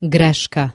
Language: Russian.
грешка